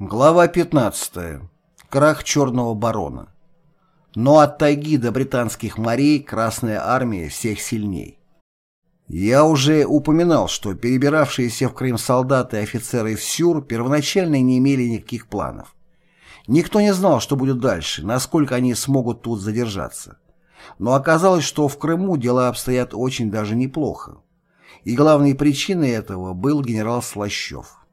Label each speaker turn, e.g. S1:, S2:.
S1: Глава 15. Крах Черного барона. Но от тайги до британских морей Красная армия всех сильней. Я уже упоминал, что перебиравшиеся в Крым солдаты и офицеры в СЮР первоначально не имели никаких планов. Никто не знал, что будет дальше, насколько они смогут тут задержаться. Но оказалось, что в Крыму дела обстоят очень даже неплохо. И главной причиной этого был генерал Слащев.